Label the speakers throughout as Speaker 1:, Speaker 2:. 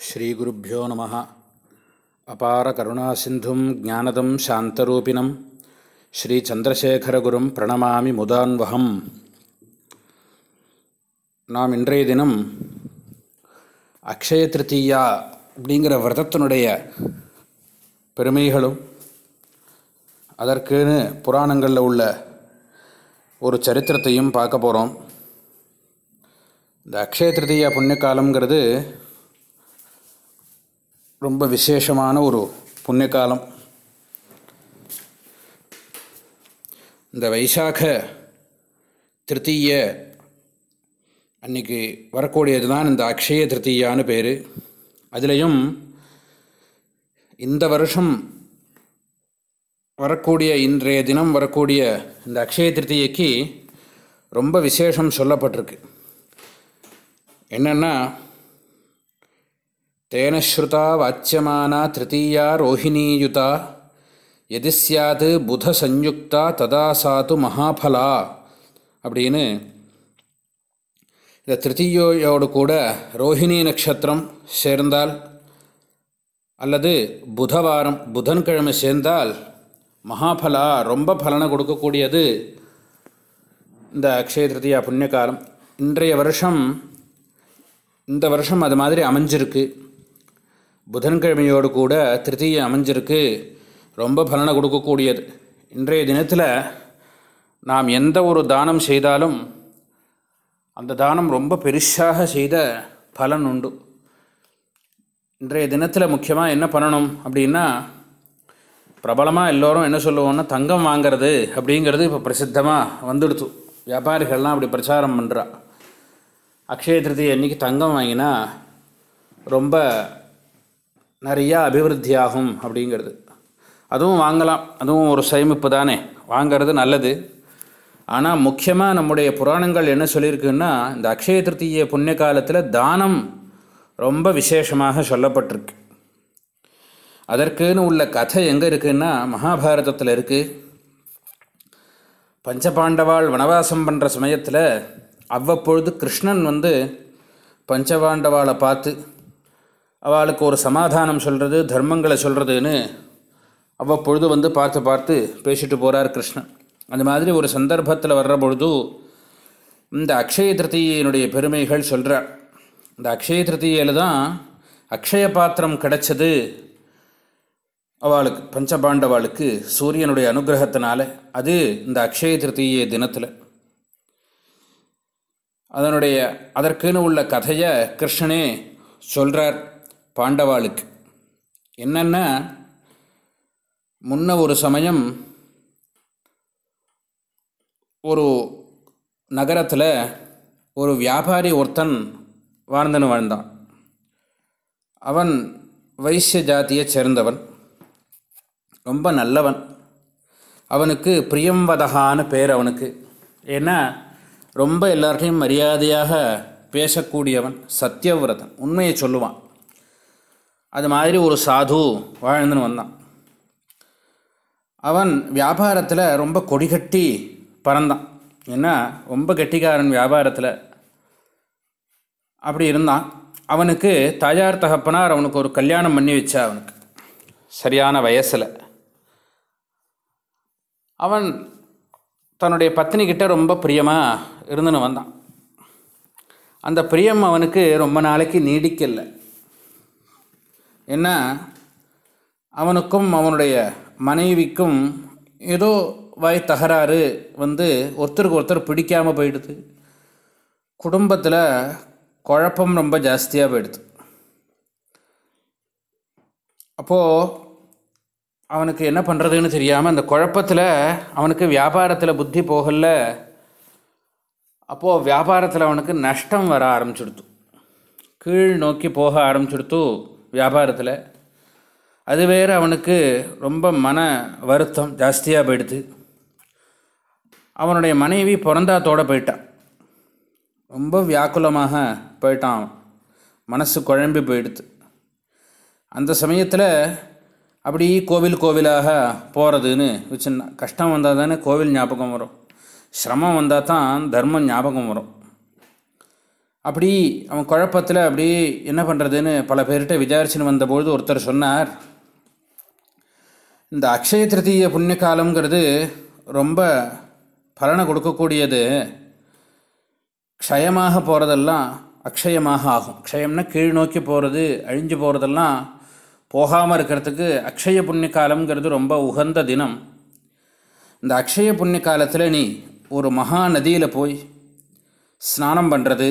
Speaker 1: ஸ்ரீகுருப்போ நம. அபார கருணா சிந்தும் ஜானதம் சாந்தரூபிணம். ஸ்ரீச்சந்திரசேகரகுரும் பிரணமாமி முதான்வகம் நாம் இன்றைய தினம் அக்ஷய திருத்தீயா அப்படிங்கிற விரதத்தினுடைய பெருமைகளும் அதற்குன்னு புராணங்களில் உள்ள ஒரு சரித்திரத்தையும் பார்க்க போகிறோம் இந்த அக்ஷய திருத்தீயா புண்ணிய காலங்கிறது ரொம்ப விசேஷமான ஒரு புண்ணிய காலம் இந்த வைசாக திருத்தீய அன்னைக்கு வரக்கூடியது தான் இந்த அக்ஷய திருத்தீயான்னு பேர். அதுலேயும் இந்த வருஷம் வரக்கூடிய இன்றைய தினம் வரக்கூடிய இந்த அக்ஷய திருத்தியைக்கு ரொம்ப விசேஷம் சொல்லப்பட்டிருக்கு. என்னென்னா தேன ஸ்ருதா வாச்சியமானா திருத்தீயா ரோஹிணீயுதா எதி சாத் புத சஞ்யுக்தா ததா சாத்து மகாபலா அப்படின்னு இந்த திருத்தீயோடு கூட ரோஹிணி நட்சத்திரம் சேர்ந்தால் அல்லது புதவாரம் புதன்கிழமை சேர்ந்தால் மகாபலா ரொம்ப பலனை கொடுக்கக்கூடியது இந்த அக்ஷய திருத்தியா புண்ணியகாலம். இன்றைய வருஷம் இந்த வருஷம் அது மாதிரி அமைஞ்சிருக்கு. புதன்கிழமையோடு கூட திருத்தீயை அமைஞ்சிருக்கு. ரொம்ப பலனை கொடுக்கக்கூடியது. இன்றைய தினத்தில் நாம் எந்த ஒரு தானம் செய்தாலும் அந்த தானம் ரொம்ப பெருசாக செய்த பலன் உண்டு. இன்றைய தினத்தில் முக்கியமாக என்ன பண்ணணும் அப்படின்னா பிரபலமாக எல்லோரும் என்ன சொல்லுவோன்னா தங்கம் வாங்கிறது அப்படிங்கிறது இப்போ பிரசித்தமாக வந்துடுச்சு வியாபாரிகள்லாம் அப்படி பிரச்சாரம் பண்ணுறா அக்ஷய திருதி அன்றைக்கி தங்கம் வாங்கினா ரொம்ப நிறையா அபிவிருத்தி ஆகும் அப்படிங்கிறது. அதுவும் வாங்கலாம். அதுவும் ஒரு சேமிப்பு தானே. வாங்கிறது நல்லது. ஆனால் முக்கியமாக நம்முடைய புராணங்கள் என்ன சொல்லியிருக்குன்னா இந்த அக்ஷய திருத்திய புண்ணிய காலத்தில் தானம் ரொம்ப விசேஷமாக சொல்லப்பட்டிருக்கு. அதற்குன்னு உள்ள கதை எங்கே இருக்குன்னா மகாபாரதத்தில் இருக்குது பஞ்சபாண்டவாள் வனவாசம் பண்ணுற சமயத்தில் அவ்வப்பொழுது கிருஷ்ணன் வந்து பஞ்சபாண்டவாளை பார்த்து அவளுக்கு ஒரு சமாதானம் சொல்கிறது தர்மங்களை சொல்கிறதுன்னு அவ்வப்பொழுது வந்து பார்த்து பார்த்து பேசிட்டு போகிறார் கிருஷ்ணன். அந்த மாதிரி ஒரு சந்தர்ப்பத்தில் வர்ற பொழுது இந்த அக்ஷய திருத்தியினுடைய பெருமைகள் சொல்கிறார் இந்த அக்ஷய திருத்தியில் தான் அக்ஷய பாத்திரம் கிடைச்சது அவளுக்கு பஞ்சபாண்டவாளுக்கு சூரியனுடைய அனுகிரகத்தினால. அது இந்த அக்ஷய திருத்திய தினத்தில். அதனுடைய அதற்குன்னு உள்ள கதையை கிருஷ்ணனே சொல்கிறார் பாண்டவாளுக்கு. என்னென்னா? முன்ன ஒரு சமயம் ஒரு நகரத்தில் ஒரு வியாபாரி ஒருத்தன் வாழ்ந்தனு வாழ்ந்தான். அவன் வைசிய ஜாத்தியை சேர்ந்தவன். ரொம்ப நல்லவன். அவனுக்கு பிரியம்வதகான பேர் அவனுக்கு. ஏன்னா ரொம்ப எல்லார்ட்டையும் மரியாதையாக பேசக்கூடியவன் சத்தியவிரதன். உண்மையை சொல்லுவான். அது மாதிரி ஒரு சாது வாழ்ந்துன்னு வந்தான். அவன் வியாபாரத்தில் ரொம்ப கொடிகட்டி பறந்தான். ஏன்னா ரொம்ப கெட்டிக்காரன் வியாபாரத்தில். அப்படி இருந்தான். அவனுக்கு தாயார் தகப்பனார் அவனுக்கு ஒரு கல்யாணம் பண்ணி வச்சா அவனுக்கு. சரியான வயசில். அவன் தன்னுடைய பத்னிக்கிட்ட ரொம்ப பிரியமாக இருந்துன்னு வந்தான். அந்த பிரியம் அவனுக்கு ரொம்ப நாளைக்கு நீடிக்கலை. ஏன்னா அவனுக்கும் அவனுடைய மனைவிக்கும் ஏதோ வாய் தகராறு வந்து ஒருத்தருக்கு ஒருத்தர் பிடிக்காமல் போயிடுது. குடும்பத்தில் குழப்பம் ரொம்ப ஜாஸ்தியாக போயிடுது. அப்போது அவனுக்கு என்ன பண்ணுறதுன்னு தெரியாமல் அந்த குழப்பத்தில் அவனுக்கு வியாபாரத்தில் புத்தி போகல. அப்போது வியாபாரத்தில் அவனுக்கு நஷ்டம் வர ஆரம்பிச்சுடுத்து கீழ் நோக்கி போக ஆரம்பிச்சுடுத்து வியாபாரத்தில். அது வேறு அவனுக்கு ரொம்ப மன வருத்தம் ஜாஸ்தியாக போயிடுது. அவனுடைய மனைவி பிறந்தாத்தோடு போயிட்டான். ரொம்ப வியாக்குலமாக போயிட்டான் மனசு குழம்பி போயிடுது. அந்த சமயத்தில் அப்படி கோவில் கோவிலாக போகிறதுன்னு வச்சுன்னா கஷ்டம் வந்தால் தானே கோவில் ஞாபகம் வரும். சிரமம் வந்தால் தான் தர்மம் ஞாபகம் வரும். அப்படி அவன் குழப்பத்தில் அப்படி என்ன பண்ணுறதுன்னு பல பேர்கிட்ட விசாரிச்சுன்னு வந்தபொழுது ஒருத்தர் சொன்னார். இந்த அக்ஷய திருத்தீய புண்ணிய காலங்கிறது ரொம்ப பலனை கொடுக்கக்கூடியது. க்ஷயமாக போகிறதெல்லாம் அக்ஷயமாக ஆகும். க்ஷயம்னா கீழ் நோக்கி போகிறது அழிஞ்சு போகிறதெல்லாம் போகாமல் இருக்கிறதுக்கு அக்ஷய புண்ணிய காலம்ங்கிறது ரொம்ப உகந்த தினம். இந்த அக்ஷய புண்ணிய காலத்தில் நீ ஒரு மகா நதியில் போய் ஸ்நானம் பண்ணுறது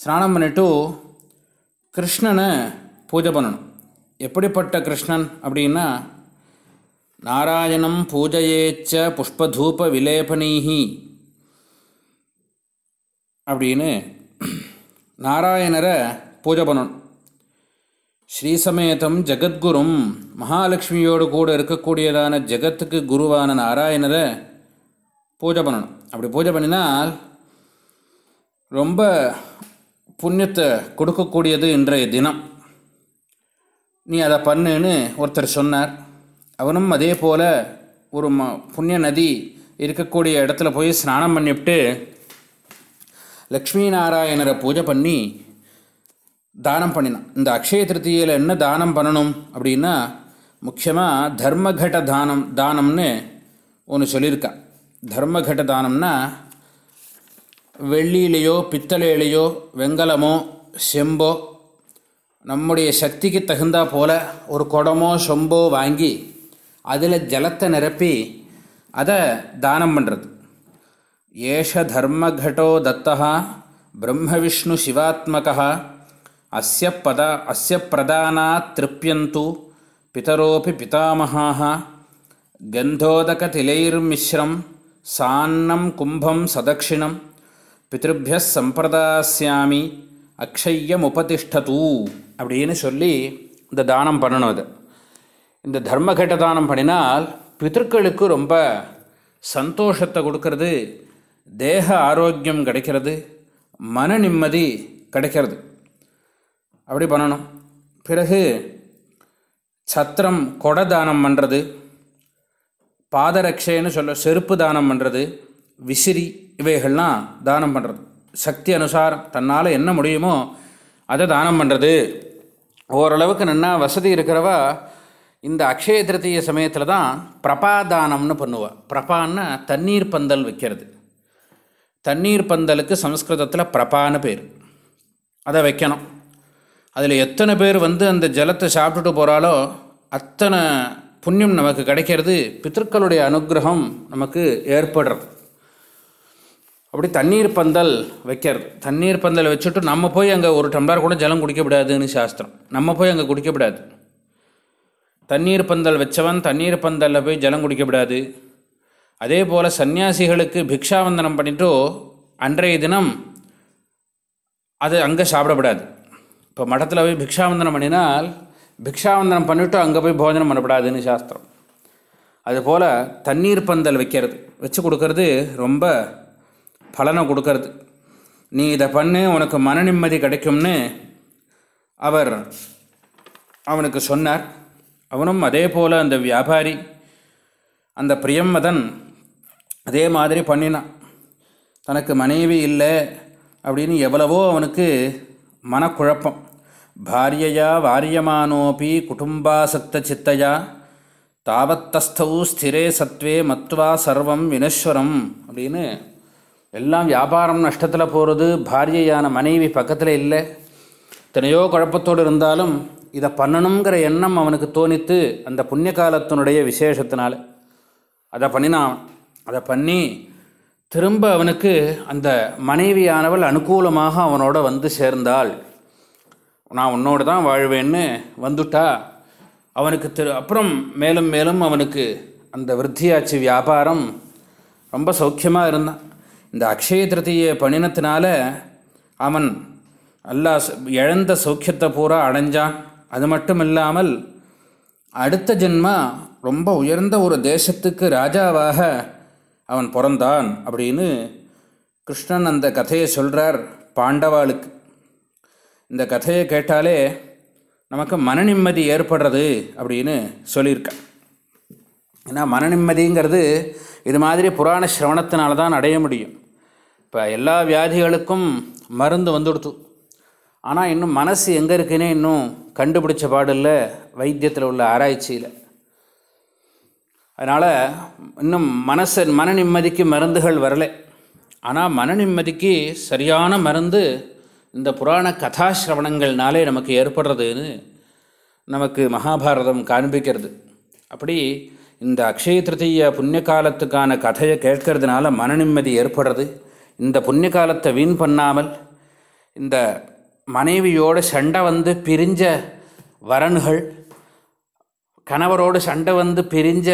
Speaker 1: ஸ்நானம் பண்ணிட்டு கிருஷ்ணனை பூஜை பண்ணணும். எப்படிப்பட்ட கிருஷ்ணன் அப்படின்னா நாராயணம் பூஜையேச்ச புஷ்பதூப விலேபனீஹி அப்படின்னு நாராயணரை பூஜை பண்ணணும். ஸ்ரீசமேதம் ஜெகத்குரும் மகாலட்சுமியோடு கூட இருக்கக்கூடியதான ஜெகத்துக்கு குருவான நாராயணரை பூஜை பண்ணணும். அப்படி பூஜை பண்ணினால் ரொம்ப புண்ணியத்தை கொடுக்கக்கூடியது இன்றைய தினம். நீ அதை பண்ணுன்னு ஒருத்தர் சொன்னார். அவனும் அதே போல் ஒரு ம புண்ணிய நதி இருக்கக்கூடிய இடத்துல போய் ஸ்நானம் பண்ணிவிட்டு லக்ஷ்மி நாராயணரை பூஜை பண்ணி தானம் பண்ணினான். இந்த அக்ஷய திருத்தியில் என்ன தானம் பண்ணணும் அப்படின்னா முக்கியமாக தர்மகட தானம் தானம்னு ஒன்று சொல்லியிருக்கான் தர்மகட தானம்னா வெள்ளியிலேயோ பித்தளையிலேயோ வெங்கலமோ செம்போ நம்முடைய சக்திக்கு தகுந்தா போல் ஒரு குடமோ சொம்போ வாங்கி அதில் ஜலத்தை நிரப்பி அதை தானம் பண்ணுறது ஏஷ தர்மகட்டோ தத்தா பிரம்ம விஷ்ணு சிவாத்மகா அஸ்ய பதா அஸ்ய பிரதானா திருப்யந்து பிதரோபி பிதாமகாः கந்தோதகதிலைர்மிஸ்ரம் சான்னம் கும்பம் சதக்ஷிணம் பிதృభ్య சம்பிரதாசியாமி அக்ஷய்யம் உபதிஷ்டது அப்படின்னு சொல்லி இந்த தானம் பண்ணணும் அது. இந்த தர்மகட்ட தானம் பண்ணினால் பிதர்களுக்கு ரொம்ப சந்தோஷத்தை கொடுக்கறது தேக ஆரோக்கியம் கிடைக்கிறது மன நிம்மதி கிடைக்கிறது. அப்படி பண்ணணும். பிறகு சத்திரம் கொடை தானம் பண்ணுறது பாதரக்ஷைன்னு சொல்ல செருப்பு தானம் பண்ணுறது விசிறி இவைகள்லாம் தானம் பண்ணுறது சக்தி அனுசாரம் தன்னால் என்ன முடியுமோ அதை தானம் பண்ணுறது ஓரளவுக்கு நன்னா வசதி இருக்கிறவா இந்த அக்ஷய திருத்திய சமயத்தில் தான் பிரபாதானம்னு பண்ணுவாள் பிரபான்னா தண்ணீர் பந்தல் வைக்கிறது. தண்ணீர் பந்தலுக்கு சம்ஸ்கிருதத்தில் பிரபான்னு பேர். அதை வைக்கணும். அதில் எத்தனை பேர் வந்து அந்த ஜலத்தை சாப்பிட்டுட்டு போகிறாலோ அத்தனை புண்ணியம் நமக்கு கிடைக்கிறது. பித்தர்களுடைய அனுகிரகம் நமக்கு ஏற்படுறது. அப்படி தண்ணீர் பந்தல் வைக்கிறது தண்ணீர் பந்தல் வச்சுட்டு நம்ம போய் அங்கே ஒரு டம்ளர் கூட ஜலம் குடிக்கக்கூடாதுன்னு சாஸ்திரம். நம்ம போய் அங்கே குடிக்கக்கூடாது. தண்ணீர் பந்தல் வச்சவன் தண்ணீர் பந்தலில் போய் ஜலம் குடிக்கக்கூடாது. அதே போல் சன்னியாசிகளுக்கு பிக்ஷாவந்தனம் பண்ணிட்டோ அன்றைய தினம் அது அங்கே சாப்பிடப்படாது. இப்போ மடத்தில் போய் பிக்ஷாவந்தனம் பண்ணினால் பிக்ஷாவந்தனம் பண்ணிவிட்டு அங்கே போய் போஜனம் பண்ணக்கூடாதுன்னு சாஸ்திரம். அதுபோல் தண்ணீர் பந்தல் வைக்கிறது வச்சு கொடுக்கறது ரொம்ப பலனை கொடுக்கறது. நீ இதை பண்ணு உனக்கு மன நிம்மதி கிடைக்கும்னு அவர் அவனுக்கு சொன்னார். அவனும் அதே போல் அந்த வியாபாரி அந்த பிரியம்மதன் அதே மாதிரி பண்ணினான். தனக்கு மனைவி இல்லை அப்படின்னு எவ்வளவோ அவனுக்கு மனக்குழப்பம். பாரியையா வாரியமானோபி குடும்பாசக்த சித்தையா தாவத்தஸ்தௌ ஸ்திரே சத்வே மத்வா சர்வம் வினஸ்வரம் அப்படின்னு எல்லாம் வியாபாரம் நஷ்டத்தில் போகிறது பாரியையான மனைவி பக்கத்தில் இல்லை. எத்தனையோ குழப்பத்தோடு இருந்தாலும் இதை பண்ணணுங்கிற எண்ணம் அவனுக்கு தோணித்து அந்த புண்ணிய காலத்தினுடைய விசேஷத்தினால். அதை பண்ணினான் அதை பண்ணி திரும்ப அவனுக்கு அந்த மனைவியானவள் அனுகூலமாக அவனோட வந்து சேர்ந்தாள். நான் உன்னோடு தான் வாழ்வேன்னு வந்துட்டா அவனுக்கு திரு அப்புறம் மேலும் மேலும் அவனுக்கு அந்த விருத்தியாச்சு வியாபாரம் ரொம்ப சௌக்கியமாக இருந்தான். இந்த அக்ஷய திருத்தியை பண்ணினத்தினால அவன் எல்லா இழந்த சௌக்கியத்தை பூரா அடைஞ்சான். அது மட்டும் இல்லாமல் அடுத்த ஜென்மா ரொம்ப உயர்ந்த ஒரு தேசத்துக்கு ராஜாவாக அவன் பிறந்தான் அப்படின்னு கிருஷ்ணன் அந்த கதையை சொல்கிறார் பாண்டவாளுக்கு. இந்த கதையை கேட்டாலே நமக்கு மன நிம்மதி ஏற்படுறது அப்படின்னு சொல்லியிருக்கான் ஏன்னா மன நிம்மதிங்கிறது இது மாதிரி புராண சிரவணத்தினால தான் அடைய முடியும். இப்போ எல்லா வியாதிகளுக்கும் மருந்து வந்துடுத்து. ஆனால் இன்னும் மனசு எங்கே இருக்குன்னே இன்னும் கண்டுபிடிச்ச பாடில்லை வைத்தியத்தில் உள்ள ஆராய்ச்சியில். அதனால் இன்னும் மனசன் மன நிம்மதிக்கு மருந்துகள் வரலை. ஆனால் மன நிம்மதிக்கு சரியான மருந்து இந்த புராண கதாசிரவணங்கள்னாலே நமக்கு ஏற்படுறதுன்னு நமக்கு மகாபாரதம் காண்பிக்கிறது. அப்படி இந்த அக்ஷய திருத்தீய புண்ணிய காலத்துக்கான கதையை கேட்கறதுனால மன நிம்மதி ஏற்படுறது. இந்த புண்ணிய காலத்தை வீண் பண்ணாமல் இந்த மனைவியோட சண்டை வந்து பிரிஞ்ச வரன்கள் கணவரோடு சண்டை வந்து பிரிஞ்ச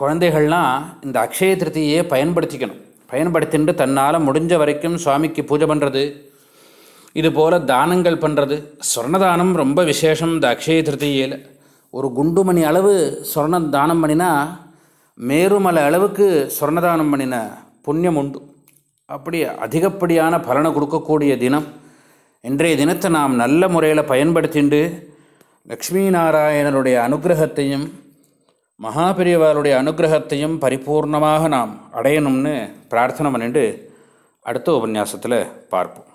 Speaker 1: குழந்தைகள்லாம் இந்த அக்ஷய திருத்தியை பயன்படுத்திக்கணும். பயன்படுத்திட்டு தன்னால் முடிஞ்ச வரைக்கும் சுவாமிக்கு பூஜை பண்ணுறது இது போல் தானங்கள் பண்ணுறது சொர்ணதானம் ரொம்ப விசேஷம் இந்த அக்ஷய திருத்தியில் ஒரு குண்டுமணி அளவு சொர்ண தானம் பண்ணினா மேருமலை அளவுக்கு சொர்ணதானம் பண்ணின புண்ணியம் உண்டு. அப்படி அதிகப்படியான பலனை கொடுக்கக்கூடிய தினம். இன்றைய தினத்தை நாம் நல்ல முறையில் பயன்படுத்திண்டு லக்ஷ்மி நாராயணனுடைய அனுகிரகத்தையும் மகாபெரியவாருடைய அனுகிரகத்தையும் பரிபூர்ணமாக நாம் அடையணும்னு பிரார்த்தனை பண்ணிட்டு அடுத்த உபன்யாசத்தில் பார்ப்போம்.